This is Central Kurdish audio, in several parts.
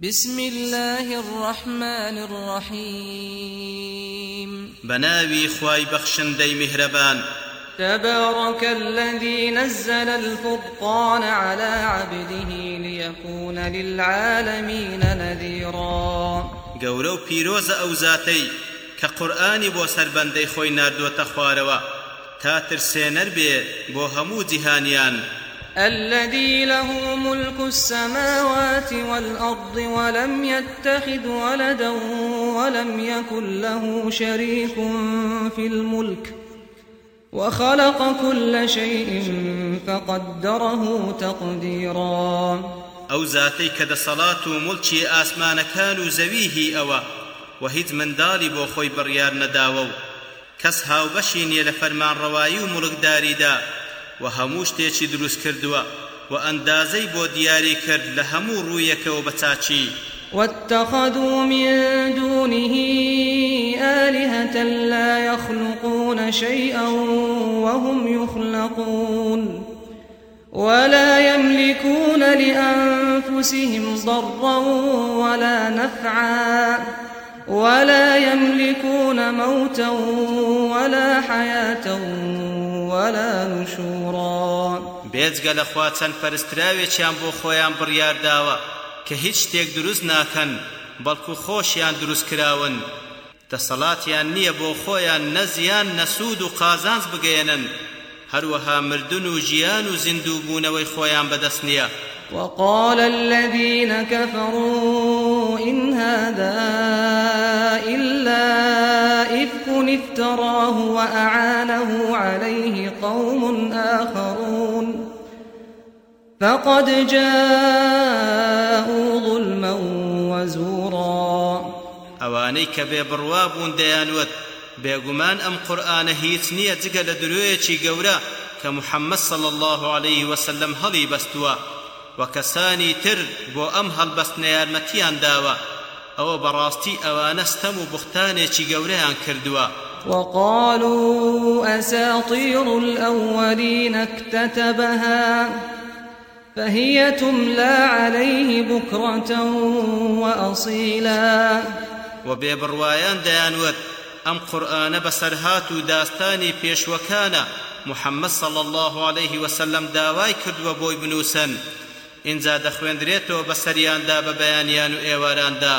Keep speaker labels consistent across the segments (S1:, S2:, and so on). S1: بسم الله الرحمن الرحيم
S2: بناوي خواي بخشن دي مهربان
S1: تبارك الذي نزل الفرقان على عبده ليكون للعالمين نذيرا
S2: گەورە پیروز او زاتي كقرآن بو سربندەی خۆی ناردوتە خوارەوە تا ترسێنەر بێ بۆ هەموو جیهانیان
S1: الذي له ملك السماوات والأرض ولم يتخذ ولدا ولم يكن له شريك في الملك وخلق كل شيء فقدره تقديرا
S2: ئەو زاتەی کە دەسەڵات و مڵچی ئاسمانەکان و زەویهی ئەوە و هیچ منداڵی بۆ خۆی بڕیار نەداوە و کەس هاوبەشی نیە لە فەرمانڕەوایی و مڵکداریدا و هەموو شتێکی دروست کردووە و ئەندازەی بۆ دیاری کرد لە هەموو ڕوویەکەوە بەچاچی
S1: واتخذوا من دونه آلهة لا يخلقون شيئا وهم يخلقون ولا يملكون لأنفسهم ضرا ولا نفعا ولا يملكون موتا ولا حياة ولا نشورا
S2: بێجگە لەخوا چەند پەرستراوێکیان بۆ خۆیان بڕیار داوە کە هیچ شتێک دروست ناکەن بەڵکو خۆشیان دروست کراون دەسەڵاتیان نییە بۆ خۆیان نەزیان نەسوود و قازانز بگەێنن هەروەها مردن و ژیان و زیندوو بوونەوەی خۆیان بەدەست نییە
S1: وقال الذين كفروا إن هذا إلا إفك افتراه وأعانه عليه قوم آخرون فقد جاءوا ظلما وزورا
S2: ئەوانەی کە بێ بڕوا بوون دەیانوت بێگومان ئەم قورآانە هیچ نییە جگە لە درۆیەکی گەورە کە محەممەد صل الله عليه وسلم هەڵی بەستووە وكساني تر بو ام هلبستن يارمتيان داوا او براستي اوانستم بختاني چي گوريان كردوا
S1: وقالوا أساطير الأولين اكتتبها فهي تملى عليه بكرة وأصيلا
S2: وبيبروايان ديانوت أم قرآن بسرهات داستاني بيش وكان محمد صلى الله عليه وسلم داواي كرد وبوي بنوسن اینجا دەخوێندرێتەوە بە سەریاندا بە بەیانیان و
S1: ئێواراندا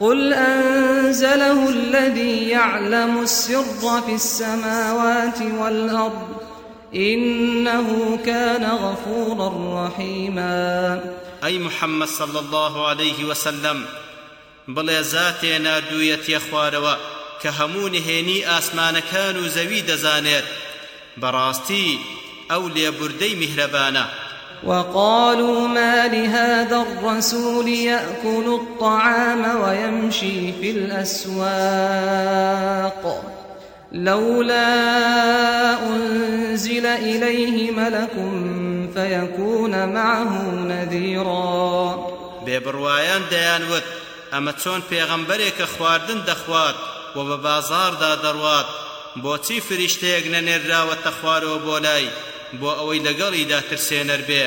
S1: قل أنزله الذي يعلم السر في السماوات والأرض إنه كان غفورا رحيما
S2: أي محمد صلى الله عليه وسلم بڵێ زاتێنا دوویەتە خوارەوە کە هەموو نهێنی ئاسمانەکان و زەوی دەزانێت بەڕاستی ئەو لێبوردەی میهرەبانە
S1: وقالوا ما لهذا الرسول يأكل الطعام ويمشي في الأسواق لولا أنزل إليه ملك فيكون معه
S2: نذيرا بێبڕوایان دەیانوت ئەمە چۆن پێغەمبەرێکە خواردن دەخوات و بە بازاردا دەڕوات بۆچی فریشتەیەک نەنێراوەتە خوارەوە بۆ لای بۆ ئەوەی لەگەڵیدا ترسێنەر بێ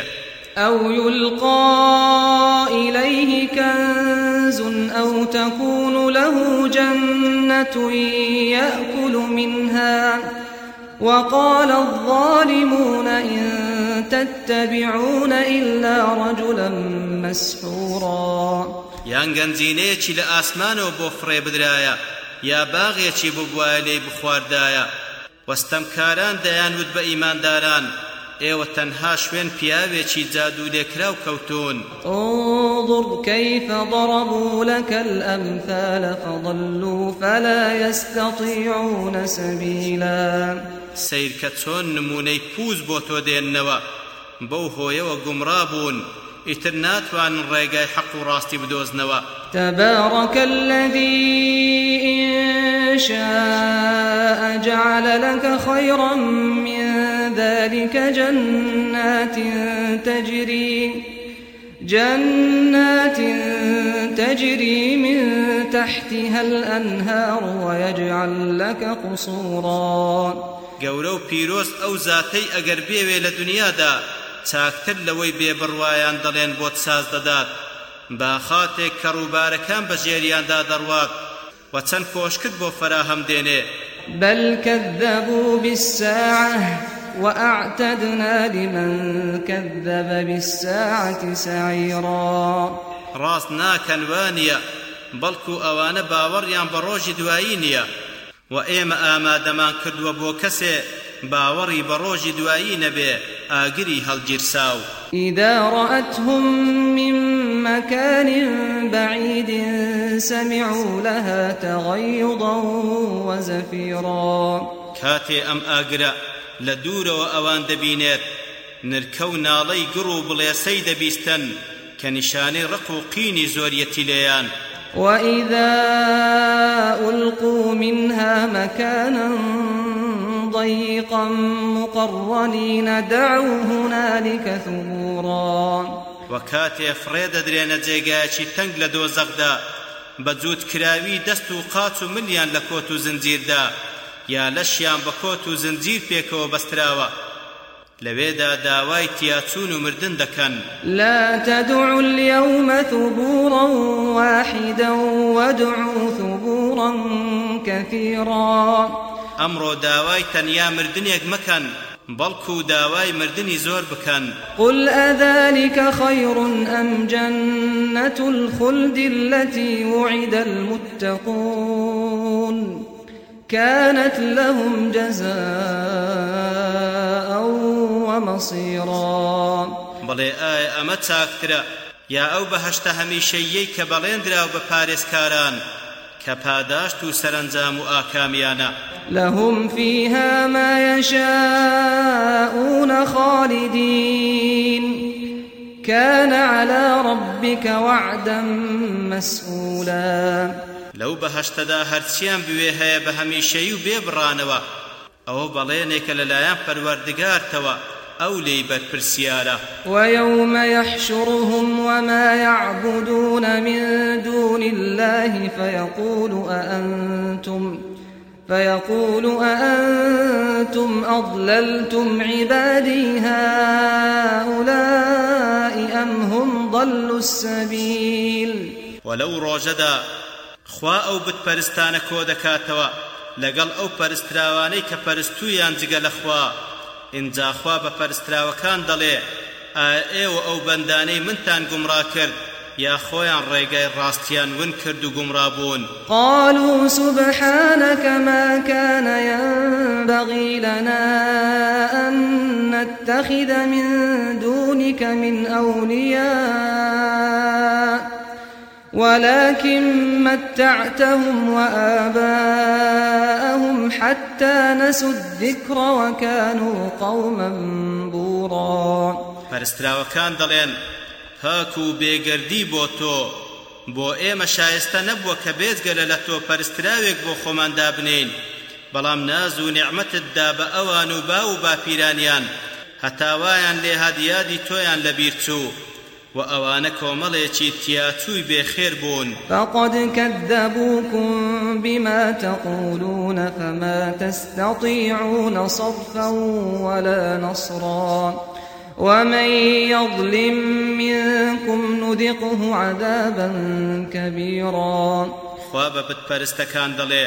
S1: أو يلقى إليه كنز أو تكون له جنة يأكل منها وقال الظالمون إن تتبعون إلا رجلا مسحورا
S2: یان گەنجینەیەکی لە ئاسمانەوە بۆ فڕێ بدرایە یا باغێکی ببوایە لێی بخواردایە وەستەمکاران دەیانوت بە ئیمانداران ئێوە تەنها شوێن پیاوێکی جادوولێکرا و کەوتون
S1: انظر كيف ضربوا لك الأمثال فضلوا فلا يستطيعون سبيلا
S2: سير كتون نموني بوز بوتو دينوا بو هوية وقمرابون ئیتر ناتوان ڕێگای حەق و ڕاستی بدۆزنەوە تەبارەکە الذي
S1: يشاء جعل لك خيرا من ذلك جنات تجري جنات تجري من تحتها الأنهار ويجعل لك قصورا
S2: گەورە بيروس أو زاتي زاتەی ئەگەر بێوێ لە دنیادا چاکتر لەوەی بێبڕوایان دەڵێن بۆت ساز دەدات با خاتێک کە ڕووبارەکان بە ژێریاندا دەڕوات و چەند کۆشکت بۆ فەراهەم دێنێ
S1: بل كذبوا بالساعة وأعتدنا لمن كذب بالساعة سعيرا
S2: راست ناكن وانيا بەڵکو ئەوانە باوەڕیان بە ڕۆژی دوایی نییە و ئێمە ئامادەمان کردووە بۆ کەسێ باوەڕی بە ڕۆژی دوایی نەبێ ئاگری هەڵگیرساو
S1: ئیدا ڕەتهم من مكان بعيد سمعوا لها تغيضا
S2: وزفيرا كاتي أم آقرا لدور وأوان دبينات نركو نالي قرو بليسي دبيستن كنشاني رقو قيني زوريتي ليان
S1: وإذا ألقوا منها مكانا ضيقا مقرنين دعوا هنالك ثبورا
S2: و کاتێ فڕێدەدرێنە جێگایەکی تەنگ لە دۆزەقدا بە جووتکراوی دەست و قاچ و ملیان لە کۆت و زنجیردا یا لەشیان بە کۆت و زنجیر پێکەوە بەستراوە لەوێدا داوای تیاچون و مردن دەکەن
S1: لا تدعوا اليوم ثبورا واحدا وادعوا ثبورا كثيرا
S2: ئەمڕۆ داوای تەنیا مردنێک مەکەن بەڵکو داوای مردنی زۆر بکەن
S1: قل ئەذلكە خەڕون ئەم جەنەت الخلدی التي وعد المتقون كانت لهم جزاء
S2: ومصيرا بڵێ ئایا ئەمە چاکترە یا ئەو بەهشتە هەمیشەیەی کە بەڵێن دراو بە پارێزکاران کە پاداشت و سەرنجام و ئاکامیانە
S1: لهم فيها ما يشاءون خالدين كان على ربك وعدا مسئولا
S2: لو بهشتدا هرسيان بويها بهميشيو بيبرانوا او بلينك للايان پروردگار توا أو ليبر برسيارة
S1: ويوم يحشرهم وما يعبدون من دون الله فيقول أأنتم فيقول أأنتم أضللتم عبادي هؤلاء أم هم ضلوا السبيل
S2: ولو راجدا خوا أو بتبرستان كودكاتوا لقل أو برستراواني كبرستو ينزق لخوا اینجا خوا بە پەرستراوەکان دەڵێ ئێوە ئەو بەندانەی منتان گومڕا کرد یا خۆیان ڕێگەی ڕاستیان ون کرد و گومڕابوون
S1: قالوا سبحانك ما كان ينبغي لنا أن نتخذ من دونك من أولياء ولكن متعتهم وآباءهم حتى نسوا الذكر وكانوا قوما
S2: بورا پرستراوەکان دەڵێن هاکو و بێگەردی بۆ تۆ بۆ ئێمە شایستە نەبووە کە بێزگەلە لە تۆ پەرستراوێک بۆ خۆماندا بنین بەڵام ناز و نعمەتتدا بە ئەوان و با و باپیرانیان هەتاوایان لێ هادیادی تۆیان لەبیر چوو و ئەوانە کۆمەڵێکی تیاچووی بێخێر بوون
S1: فقد كذبوكم بما تقولون فما تستطيعون صرفا ولا نصرا ومن يظلم منكم نذقه عذابا كبيرا
S2: خواب بتپەرستەکان دەڵێ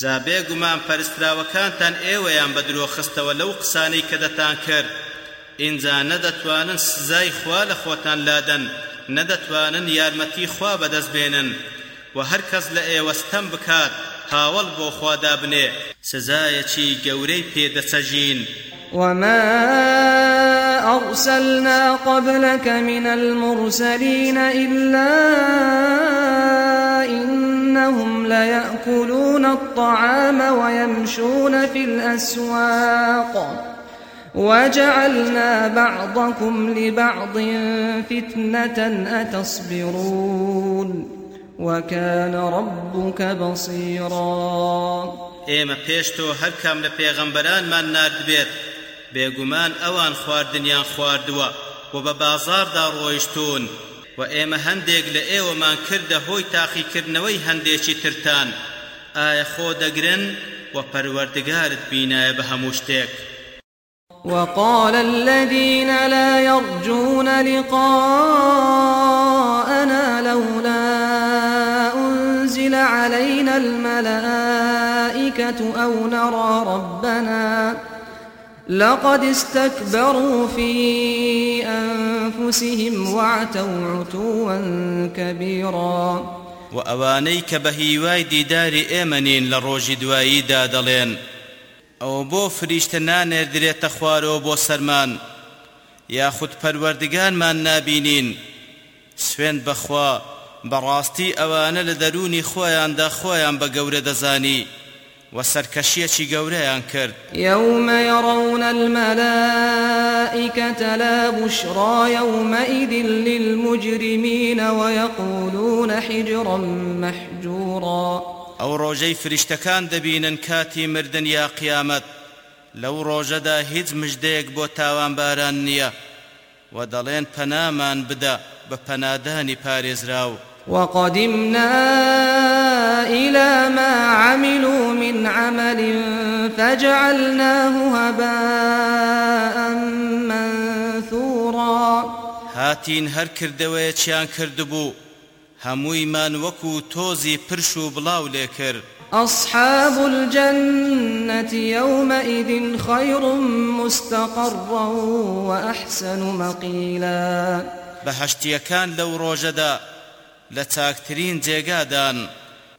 S2: جا بێگومان پەرستراوەکانتان ئێوەیان بە درۆخستەوە لەو قسانەی کە دەتان کرد ئینجا نەدەتوانن سزای خوا لە خۆتان لادەن نەدەتوانن یارمەتی خوا بەدەست بێنن و هەر کەس لە ئێوەستەم بکات هاوڵ بۆ خوادا بنێ سزایەکی گەورەی پێدەچەژین
S1: وما أرسلنا قبلك من المرسلين إلا إنهم ليأكلون الطعام ويمشون في الأسواق وجعلنا بعضكم لبعض فتنة أتصبرون وكان ربك بصيرا
S2: ئێمە پێشتۆ هەرکەم لە پێغەمبەرانمان نردبێت بێگومان ئەوان خواردنیان خواردووە و بە بازاردا ڕۆیشتون و ئێمە هەندێک لە ئێوەمان کردە هۆی تاقیکردنەوەی هەندێکی ترتان ئایا خۆ دەگرن و پەروەردگارت بینایە بە هەموو شتێک
S1: وقال الذين لا يرجون لقاءنا لولا أنزل علينا الملائكة أو نرى ربنا لقد استكبروا في أنفسهم وعتوا عتوا
S2: كبيرا وأوانيك بهيواي ديدار إيمنين لروج دوائي دادلين ئەو بۆ فریشتە نانێردرێتە خوارەوە بۆ سەرمان یاخود پەروەردگانمان نابینین سوێن بەخوا بەڕاستی ئەوانە لە دەرونی خۆیاندا خۆیان بە گەورە دەزانی وسركشيتي قوريان كرد
S1: يوم يرون الملائكة لا بشرى يومئذ للمجرمين ويقولون حجرا محجورا
S2: ئەو ڕۆژەی فریشتەکان دەبینن کاتی مردن یا قیامەت لەو ڕۆژەدا هیچ مژدەیەک بۆ تاوانباران نییە و دەڵێن پەنامان بدە بە پەنادانی پارێزراو
S1: وقدمنا إلى ما عملوا من عمل فجعلناه هباء منثورا
S2: هاتين هر كردوية چيان كردبو هەموویمان وەکو تۆزی پرش و بڵاو لێ کرد
S1: أصحاب الجنة يومئذ خير مستقرا وأحسن مقيلا
S2: بهشتيكان لو روجدا لتاكترين جيقادان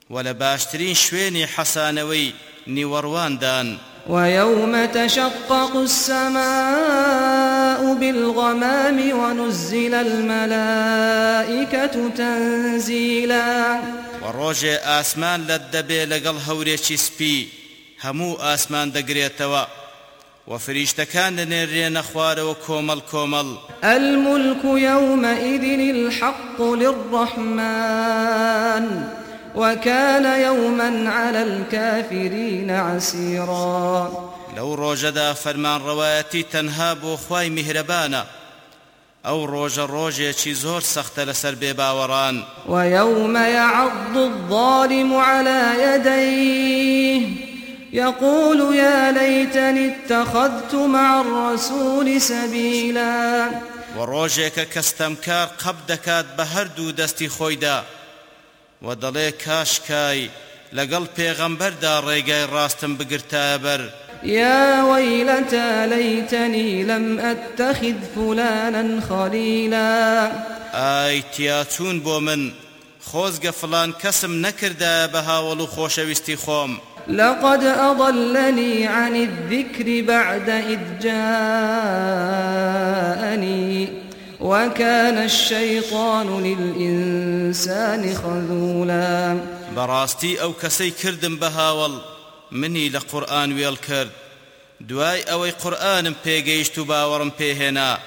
S2: ولا باشترين شويني حسانوي نيوروان
S1: دان ويوم تشقق السماء السماء بالغمام ونزل الملائكة تنزيلا
S2: وروجي آسمان لدبي لقل هوريشي سبي همو آسمان دقريتوا وفريشتكان لنرين أخوار وكومل كومل
S1: الملك يومئذ الحق للرحمن وكان يوما على الكافرين عسيرا
S2: لەو ڕۆژەدا فەرمانڕەوایەتی تەنها بۆ خوای میهرەبانە ئەو ڕۆژە ڕۆژێکی زۆر سەختە لەسەر بێباوەڕان
S1: وَيَوْمَ يَعَضُّ الظَّالِمُ عَلَى يَدَيْهِ يقول يا ليتني اتخذت مع الرسول سبيلا
S2: وڕۆژێکە کەستەمکار قەب دەکات بە هەردوو دەستی خۆیدا و دەڵێ کاشکای لەگەڵ پێغەمبەردا ڕێگای ڕاستم بگرتە بەر
S1: يا ويلتى ليتني لم أتخذ فلانا خليلا
S2: ئای تیاچون بۆ من خۆزگە فلان کەسم نەکردە بە هاوڵ و خۆشەویستی خۆم
S1: لقد أضلني عن الذكر بعد إذ جاءني وكان الشيطان للإنسان خذولا
S2: براستي أو كسي كردم بهاول منی لە قورآن وێڵ کرد دوای ئەوەی قورآنم پێگەیشت و باوەڕم پێهێنا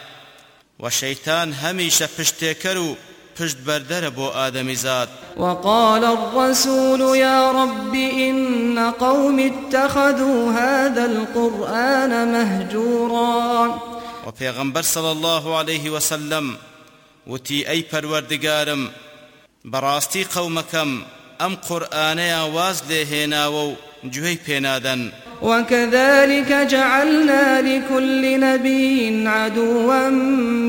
S2: و شەیتان هەمیشە پشتێکەر و پشت بەردەرە بۆ ئادەمی زاد
S1: وقال الرسول يا رب إن قوم اتخذوا هذا القرآن مهجورا
S2: وبيغمبر صلى الله عليه وسلم وتي أي پروردگارم براستي قومكم أم قرآنيا واز لهناوو جوێی پێنادەن
S1: وكذلك جعلنا لكل نبي عدوا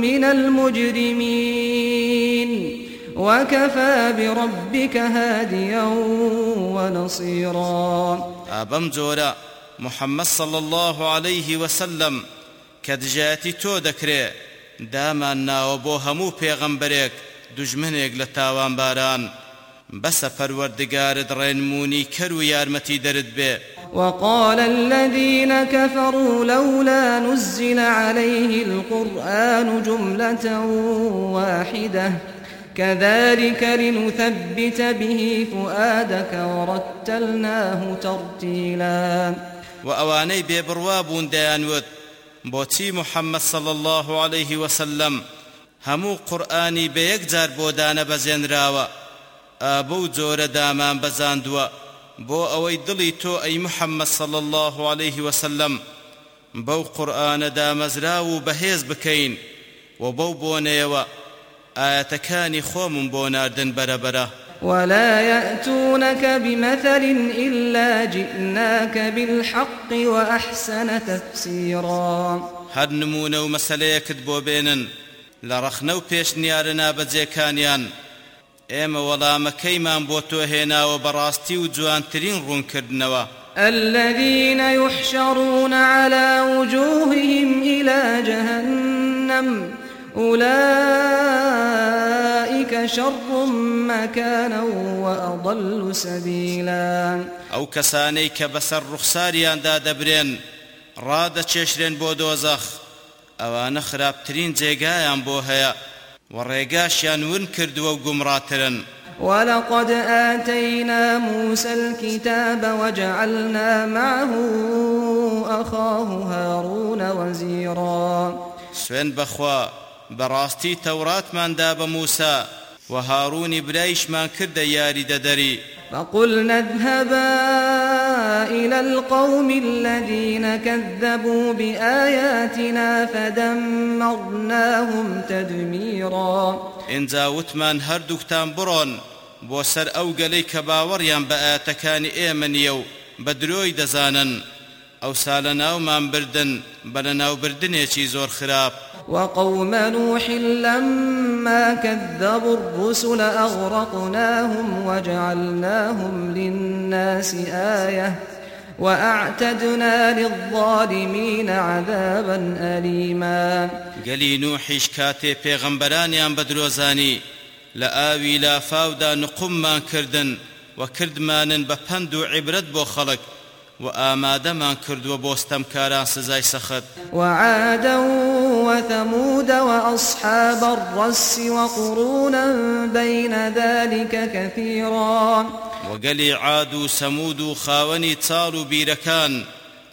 S1: من المجرمين وكفى بربك هاديا ونصيرا
S2: أبم جورا محمد صلى الله عليه وسلم كدجاتي تو دكري داما ناو بو همو پیغمبرك دجمنك لتاوان باران بس پروردگارت رنموني كرو يارمتي درد به
S1: وقال الذين كفروا لولا نزل عليه القرآن جملة واحدة كذلك لنثبت به فؤادك ورتلناه ترتيلا
S2: وأواني ببروابون ديانوت بوتي محمد صلى الله عليه وسلم همو قرآني بيك جار بودان بزين راوه ئابوو جۆرە دامان بەزاندووە بۆ ئەوەی دڵی تۆ ئەی محەممە سەڵ الله عليه وسلم بەو قورآانە دامەزرا و بەهێز بکەین و بەو بۆنەیەوە ئاەتەکانی خۆمم بۆ ناردن بەرەبەرە
S1: ولا يأتونك بمثل إلا جئناك بالحق وأحسن تفسيرا
S2: هر نمونه ومسليك دبو بينن لرخنو پیش نیارنا بزیکانیان ئێمە وەڵامەکەیمان بۆ تۆ هێناوە بەڕاستی و جوانترین ڕوونکردنەوە
S1: الذين يحشرون على وجوههم إلى جهنم أولئك شر مكانا وأضل سبيلا
S2: أو كسانيك بسر رخصاريان دا دبرين رادة چشرين بودوزخ أوان خرابترين جيغايان بوهيا وڕێگاشیان ون کردووە و گومڕاترن
S1: ولقد آتينا موسى الكتاب وجعلنا معه أخاه هارون وزيرا
S2: سوين بخوا براستي تورات من داب موسى وهارون برايش من كرد ياري ددري فقلنا اذهبا إلى
S1: القوم الذين كذبوا بآياتنا فدمرناهم تدميرا
S2: إنزا وتمان هردوكتان برون بۆ سەر ئەو گەلەی کە باوەڕیان بە ئاەتەکانی ئێمە نیە و بە درۆی دەزانن ئەو سالە ناومان بردن بە لە ناوبردنێکی زۆر خراپ
S1: وقوم نوح لما كذبوا الرسل أغرقناهم وجعلناهم للناس آية وأعتدنا للظالمين عذابا أليما
S2: قلي نوحش كاتي پیغمبران يان بدروزاني لآوي لا فاودا نقم ما كردن وكردمان بپند عبرت بو خلق وآمادەمان کردووە بۆستەمکاران سزای سەخت
S1: وعادە وتەمودە وأصحاب الرس وقرونا بين ذلك كثيرا
S2: وقلي عاد وسمود خاوني تار بيركان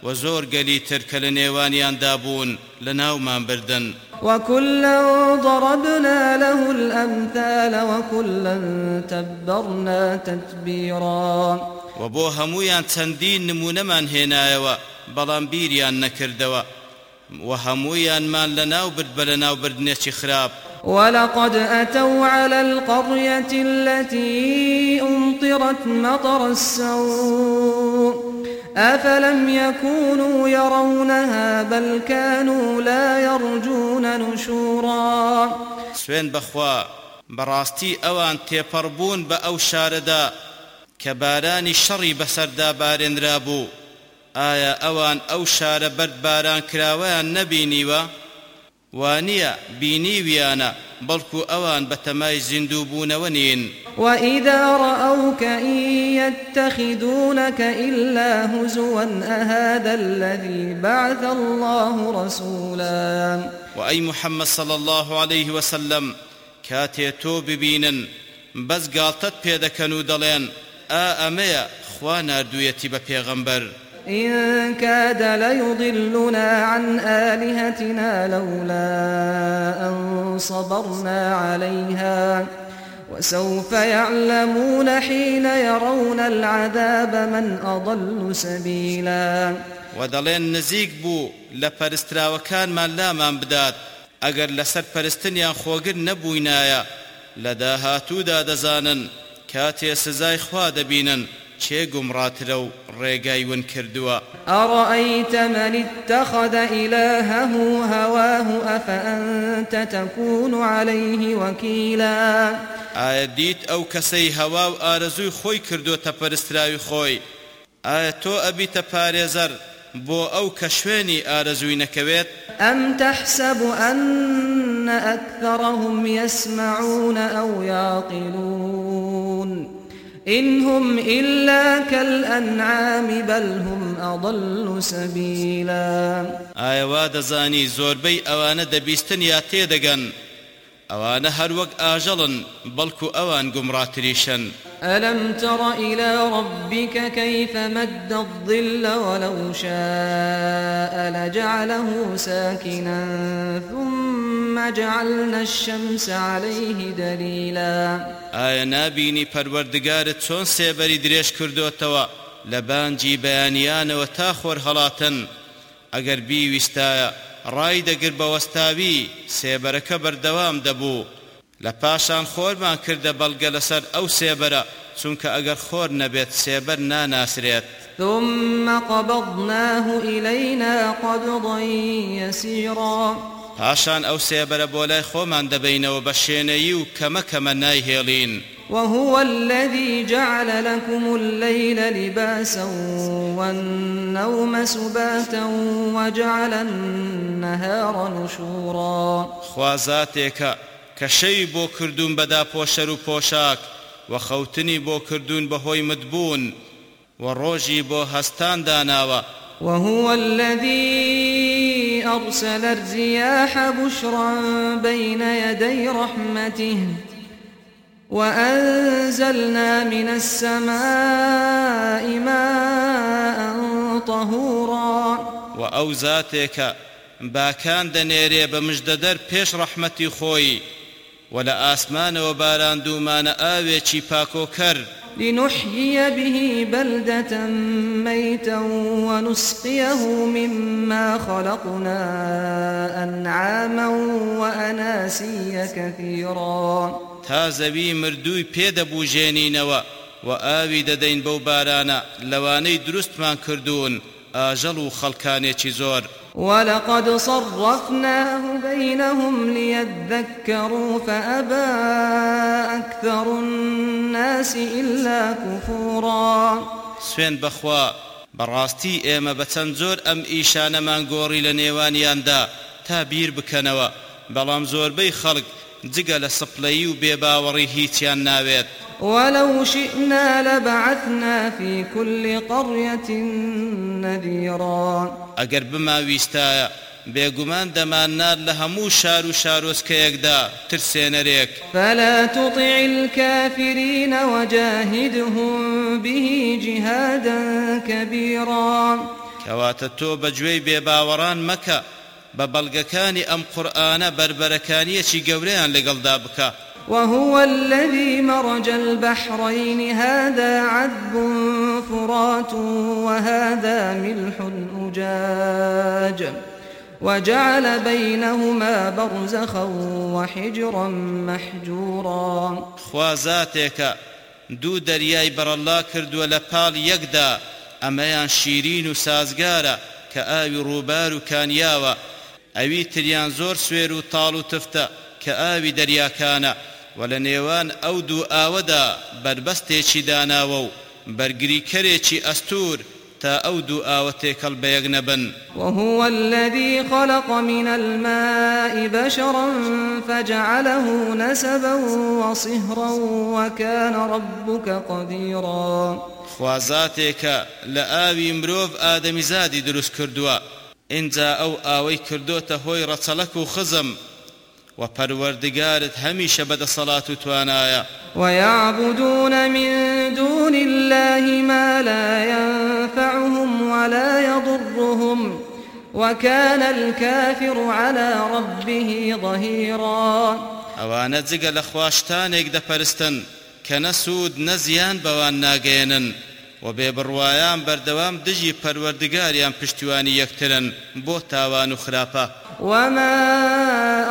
S2: وزور قلي ترك لنيوانيان دابون لناومان بردن
S1: وكلا ضربنا له الأمثال وكلا تبرنا تتبيرا
S2: و بۆ هەمویان چەندین نمونەمان هێنایەوە بەڵام بیریان نەکردەوە و هەمویانمان لە ناوبرد بە لە ناوبردنێکی خراپ
S1: ولقد أتوا على القرية التي أمطرت مطر السوء أفلم يكونوا يرونها بل كانوا لا يرجون نشورا
S2: سوين بخوا براستي أوان تيبربون بأو شاردا کە بارانی شەڕی بەسەردا بارێنرا بوو ئایا ئەوان ئەو شارە بەرد باران کراوەیان نەبینیوە وانیە بینیویانە بەڵکو ئەوان بە تەمای زیندوو بوونەوە نین
S1: وئیدا ڕەوکە ئیەتەخیدونەکە ئللا هوزوەن ئەهادە الذي بعث الله رسولا
S2: وأي محمد صلى الله عليه وسلم كاتي تو ببينن بس قالتت بيدكن ودلين ئەمەیە خوا نردوویەتی بە پێغەمبەر
S1: إن كاد ليضلنا عن آلهتنا لولا أن صبرنا عليها وسوف يعلمون حين يرون العذاب من أضل سبيلا
S2: ودلين نزيك بو لپرسترا وكان ما لا من بدات اگر لسر پرستنيان خوغر نبوينايا لداهاتو دا دزانن کاتێ سزای خوا دەبینن چێ گومڕاترە و ڕێگای ون کردووە
S1: ئەڕەئیتەمەنی تەخەدە ئیلەهەه هەواه ئەفەنتە تەکون و عليهەیهی وەکیلە
S2: ئایا دیت ئەو کەسەی هەوا و ئارەزووی خۆی کردوتە پەرستراوی خۆی ئایا تۆ ئەبیتە پارێزەر بۆ ئەو کە شوێنی ئارەزووی نەکەوێت
S1: ئەم تەحسەب أن أكثرهم يسمعون أو يعقلون إن هم إلا كالأنعام بل هم أضل سبيلا
S2: آية وادزاني زوربي أوان دبيستن يا تيدغن ئەوانە هەروەک ئاژەڵن بەڵکو ئەوان گومڕاتریشن
S1: ألم تر إلى ربك كيف مد الظل ولو شاء لجعله ساكنا ثم جعلنا الشمس عليه دليلا
S2: آية نابيني پروردگار چون سيبري دريش کردوتوا لبانجي بيانيان وتاخور هلاتن اگر بي وستايا راي دقر بوستاوي سيبرك بردوام دبو لە پاشان خۆرمان کردە بەڵگە لەسەر ئەو سێبەرە چونکە ئەگەر خۆر نەبێت سێبەر ناناسرێت
S1: ثم قبضناه إلينا قبضا يسيرا
S2: پاشان ئەو سێبەرە بۆ لای خۆمان دەبینەوە بە شێنەیی و کەمە کەمە نایهێڵین
S1: وهو الذي جعل لكم الليل لباسا والنوم سباتا وجعل النهار نشورا
S2: خوازاتك کە شەوی بۆ کردوون بەدا پۆشەر و پۆشاک و خەوتنی بۆ کردوون بەهۆی مدبوون و ڕۆژی بۆ هەستان داناوە
S1: وهو الذي أرسل الرياح بشرا بين يدي رحمته وأنزلنا من السماء ماء طهورا
S2: وأوزاتك باكان دنيري بمجددر بيش رحمتي خوي ولا آسمان وباران دومان آويتي باكو كر
S1: لنحيي به بلدة ميتا ونسقيه مما خلقنا أنعاما وأناسيا كثيرا
S2: تازوي مردوي بيد أبو جانينوا وآوي ددين بو بارانا لواني درستمان كردون ئاژەڵ و خەڵکانێکی زۆر
S1: ولقد صرفناه بينهم ليذكروا فأبى أكثر الناس إلا كفورا
S2: سوين بخوا براستي إيما بتنزور أم إيشان من قوري لنيوانيان دا تابير بكنوا بلام زور بي خلق جگە لە سپلەی و بێباوەڕی هیچیان ناوێت
S1: ولو شئنا لبعثنا في كل قرية
S2: نذيرا ئەگەر بما ویستایە بێگومان دەماننار لە هەموو شار و شارۆسکەیەکدا ترسێنەرێک
S1: فلا تطع الكافرين وجاهدهم به جهادا كبيرا
S2: کەواتە تۆ بەگوێی بێباوەڕان مەکە بە بەڵگەکانی ئەم قورآانە بربەرەکانیەکی گەورەیان لەگەڵدا بکە
S1: وهو الذي مرج البحرين هذا عذب فرات وهذا ملح أجاج وجعل بينهما برزخا وحجرا محجورا
S2: خوازاتك دو دەریای بەرەڵا کردووە لە پاڵ یەکدا ئەمەیان شیرین و سازگارە کە ئاوی ڕووبار و کانیاوە ئەوی تریان زۆر سوێر و تاڵ و تفتە کە ئاوی دەریاکانە و لە نێوان ئەو دوو ئاوەدا بربەستێکی داناوە و بەرگری کەرێکی ئەستور تا ئەو دوو ئاوە تێکەڵ بەیەک نەبن
S1: وهو الذي خلق من الماء بشرا فجعله نسبا وصهرا وكان ربك قديرا
S2: خوازاتێکە لە ئاوی مرۆڤ ئادەمیزادی دروست کردووە اینجا ئەو ئاوەی کردوتە هۆی ڕەچەلەک و خزم و پەروەردگارت هەمیشە بەدەسەڵات و توانایە
S1: ويعبدون من دون الله ما لا ينفعهم ولا يضرهم وكان الكافر على ربه ظهيرا
S2: ئەوانە جگە لە خواشتانێک دەپەرستن کە نە سوود نە زیان بەوان ناگەێنن و بێبڕوایان بەردەوام دژی پەروەردگاریان پشتیوانی یەکترن بۆ تاوان و خراپە
S1: وما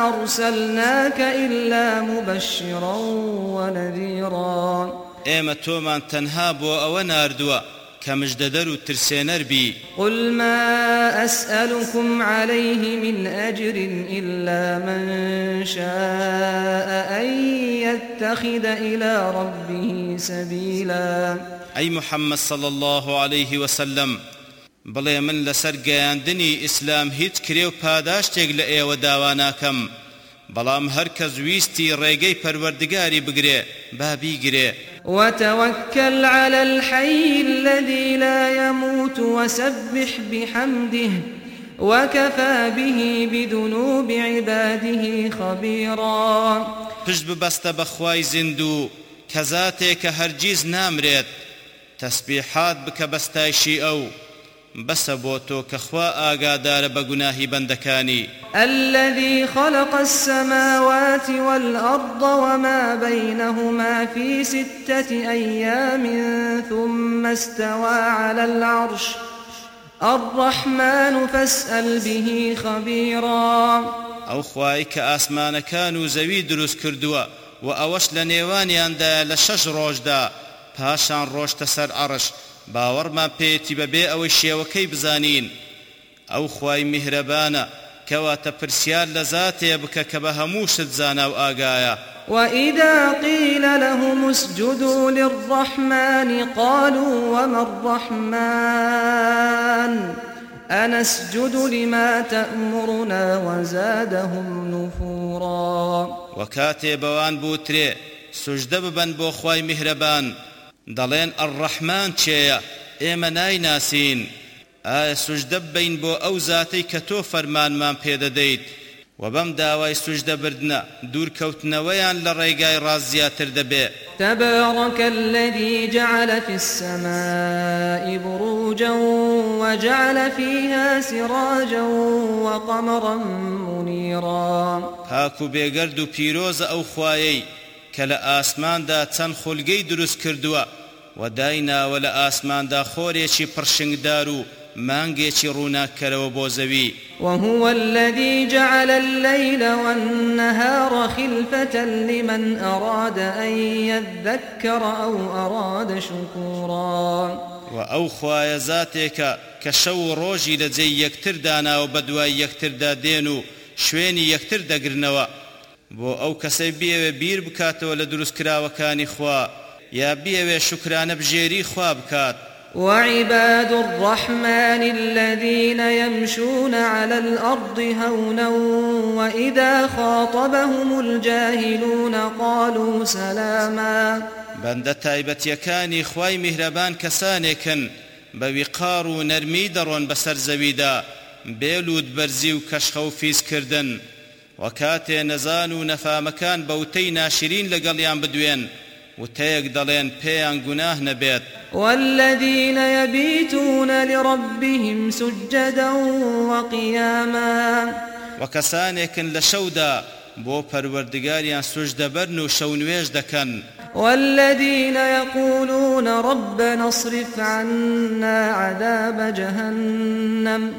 S1: أرسلناك إلا مبشرا ونذيرا
S2: إما تومان تنها بو أو ناردوا كمجددر وترسينر بي
S1: قل ما أسألكم عليه من أجر إلا من شاء أن يتخذ إلى ربه
S2: سبيلا أي محمد صلى الله عليه وسلم بڵێ من لەسەر گەیاندنی ئیسلام هیچ کرێ و پاداشتێک لە ئێوە داوا ناکەم بەڵام هەر کەس ویستی ڕێگەی پەروەردگاری بگرێ با بیگرێ
S1: وتوكل على الحي الذي لا يموت وسبح بحمده وكفى به بذنوب عباده
S2: خبيرا پشت ببست بخواي زندو كزاتي كهرجيز نامرت تسبيحات بك بستايشي أو بس بۆتۆ کە خوا ئاگادارە بە گوناهی بەندەکانی
S1: الذي خلق السماوات والأرض وما بينهما في ستة أيام ثم استوى على العرش الرحمن فاسأل به خبيرا
S2: أو خوايك آسمان كانوا زوي دروس كردوا وأوش لنيوانيان دا لشش روجدا پاشان روشتە سەر ئەڕش باوەڕمان پێێتی بەبێ ئەوە شێوەکەی بزانین ئەو خوای میهرەبانە کەواتە پرسیار لە زاتێ بکە کە بە هەموو شت زانا و ئاگایە
S1: وإذا قيل لهم اسجدوا للرحمن قالوا وما الرحمن أنسجد لما تأمرنا وزادهم
S2: نفورا وكاتي بوان بوتري سجد ببن بوخواي مهربان دەڵێن ئەڕەحمان چێە ئێمە نایناسین ئایا سوژدە بین بۆ ئەو زاتەی کە تۆ فەرمانمان پێدەدەیت و بەم داوای سوژدە بردنە دوورکەوتنەوەیان لە ڕێگای ڕازیاتر دەبێ تبارك
S1: الذي جعل في السماء بروجا وجعل فيها سراجا وقمرا منيرا
S2: هاكو بيگرد و پیروز او خوایی کە لە ئاسماندا چەند خولگەی دروست کردووە و دایناوە لە ئاسماندا خۆرێکی پرشنگدار و مانگێکی ڕووناکەرەوە بۆ زەوی
S1: وهو الذي جعل الليل والنهار خلفة لمن أراد أن يذكر أو أراد شكورا
S2: وأو خوايا ذاتك كشو روجي لجي يكتر دانا وبدوى يكتر دادينو شويني يكتر دقرنوا بۆ ئەو کەسەی بێوێ بیر بکاتەوە لە دروستکراوەکانی خوا یا بێوێ شکرانە بژێری خوا بکات
S1: وعباد الرحمن الذين يمشون على الأرض هونا وإذا خاطبهم الجاهلون قالوا سلاما
S2: بند تايبت يكاني خواي مهربان كسانكن بوقار نرمي درون بسر زويدا بيلود برزي وكشخو فيس كردن وەکاتێ نەزان و نەفامەکان بەوتەی ناشرین لەگەڵیان بدوێن وتەیەک دەڵێن پێیان گوناه نەبێت
S1: والذين يبيتون لربهم سجدا وقياما
S2: وكسانك لشودا بو پروردگاریان سجدبرن و شونویش دکن
S1: والذين يقولون ربنا اصرف عنا عذاب جهنم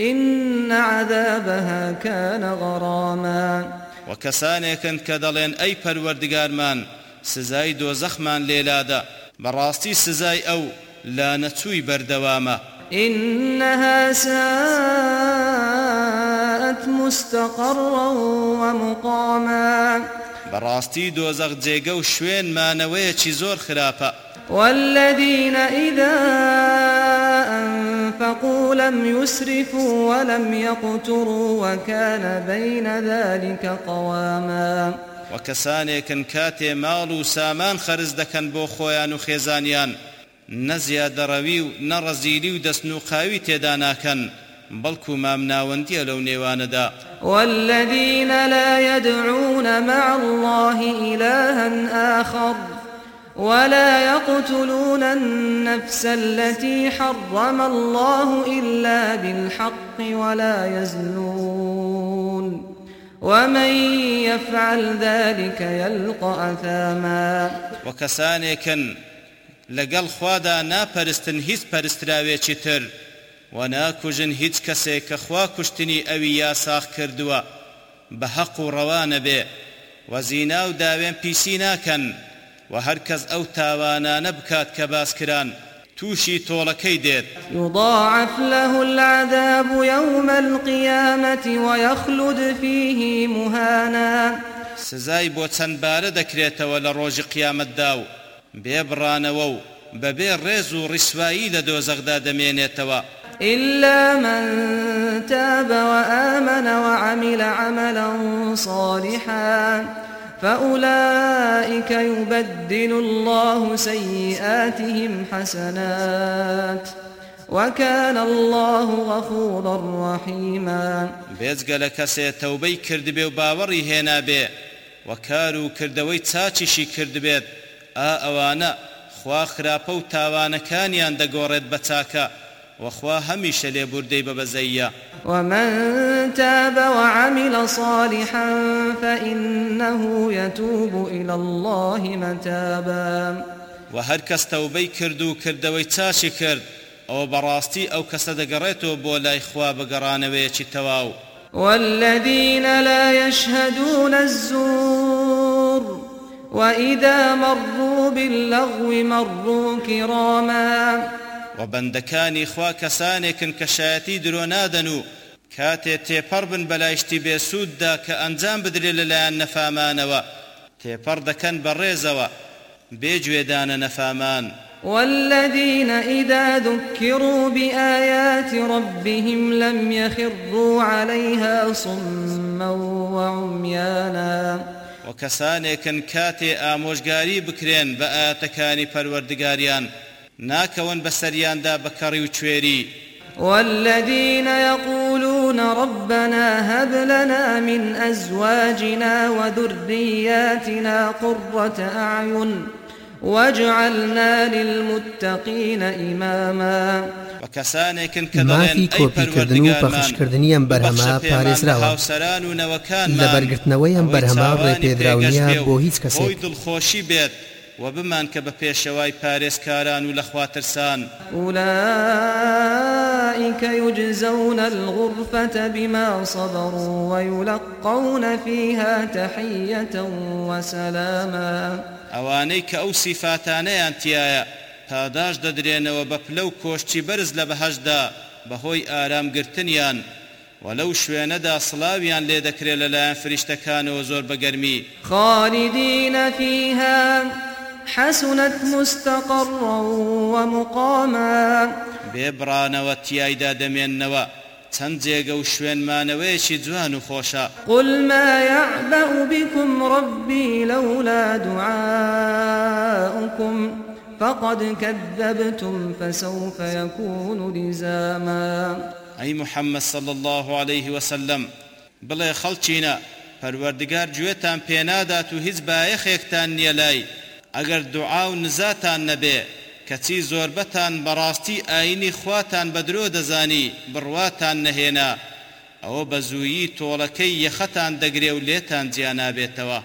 S1: إن عذابها كان غراما
S2: وكسانيكن كدلين أي پروردگارمان سزاي دوزخمان ليلادا براستي سزاي أو لا نتوي بردواما
S1: إنها ساءت مستقرا ومقاما
S2: براستي دوزخ جيگو شوين ما نوية چي زور خرافة
S1: والذين إذا أنفقوا لم يسرفوا ولم يقتروا وكان بين ذلك
S2: قواما وكسانيكن كاتي مالو سامان خرز دكن بو خويان وخيزانيان نزيا درويو نرزيليو دسنو قاوي تداناكن بەڵکو مامناوەندیە لەو نێوانەدا والذین لا يدعون مع الله
S1: ولا يقتلون النفس التي حرم الله إلا بالحق ولا يزنون ومن يفعل ذلك يلقى أثاما
S2: وكسانيكا لەگەڵ خوادا ناپەرستن هیچ پەرستراوێکی تر و ناکوژن هیچ کەسێک کە خوا کوشتنی ئەوی یاساخ کردووە بە حەق و ڕەوانە بێ وەزینا و داوێن پیسی ناکەن و هەرکەس ئەو تاوانانە بکات کە باسکران توشي تولكي ديت يضاعف له
S1: العذاب يوم القيامة ويخلد فيه مهانا
S2: سزاي بۆ چەند بارە دەکرێتەوە لە ڕۆژی قیامەتدا و بێبڕانەوە و بەبێ ڕێز و ڕیسایی لە دۆزەغدا دەمێنێتەوە
S1: إلا من تاب وآمن وعمل عملا صالحا فأولئك يبدل الله سيئاتهم حسنات وكان الله غفورا رحيما
S2: بێزگە لە کەسێ تەوبەی کردبێ و باوەڕی هێنا بێ وەکار و کردەوەی چاچیشی کردبێت ئا ئەوانە خوا خراپە و تاوانەکانیان دەگۆڕێت بە چاکە وخوا هەمیشە لێبوردەی بەبەزەیە
S1: ومن تاب وعمل صالحا فإنه يتوب إلى الله متابا
S2: و هەر کەس تەوبەی کرد و کردەوەی چاشی کرد ئەوە بەڕاستی ئەو کەسە دەگەڕێتەوە بۆ لای خوا بگەڕانەوەیەکی تەواو
S1: والذين لا يشهدون الزور وإذا مروا باللغو مروا كراما
S2: و بەندەکانی خوا کەسانێکن کە شایەتی درۆ نادەن و کاتێ تێپەڕ بن بەلایشتی بێسووددا کە ئەنجام بدرێت لەلایەن نەفامانەوە تێپەڕ دەکەن بە ڕێزەوە بێگوێدانە نەفامان
S1: والذين إذا ذكروا بآيات ربهم لم يخروا عليها صما
S2: وعميانا وكسانك كاتي آموشقاري بكرين بآتكاني پروردگاريان ناكون بسريان دا بكري وشويري
S1: والذين يقولون ربنا هب لنا من أزواجنا وذرياتنا قرة أعين واجعلنا للمتقين إماما
S2: مافی کۆپیکردن و بەخشکردنی ئەم بەرهەما پارێزراوە لە بەرگرتنەوەی ئەم بەرهەما ڕێپێدراونیە بۆ هیچ کەسێک دڵخۆشی بێت و بمان کە بە پێشەوای پارێزکاران و لە خواترسان ئولائیکە
S1: یجزەونە الغرفەتە بما صبروا ويلقون فيها تحية وسلاما
S2: ئەوانەی کە ئەو سیفاتانەیان تایە پاداش دەدرێنەوە بە پلە و کۆشتی بەرز لە بەهشدا بەهۆی ئارامگرتنیان ولو شوێنەدا سلاویان لێ دەکرێت لەلایەن فریشتەکانەوە زۆر بەگەرمی
S1: خالیدینە فيها حسنت مستقرا ومقاما
S2: بێبرانەوە تیایدا دەمێننەوە چەند جێگە و شوێنمانەوەیەکی جوان و خۆشە
S1: قل ما يعبأ بكم ربي لولا دعاؤكم فقد كذبتم فسوف يكون لزاما
S2: أي محمد صلى الله عليه وسلم بڵێ خەڵچینە پەروەردگار گوێتان پێنادات و هیچ بایەخێکتان نیە لای ئەگەر دوعا و نزاتان نەبێ کەچی زۆربەتان بەڕاستی ئاینی خواتان بەدرۆ دەزانی بڕواتان نەهێنا ئەوە بەزوویی تۆڵەکەی یەخەتان دەگرێ و لێتان جیانابێتەوە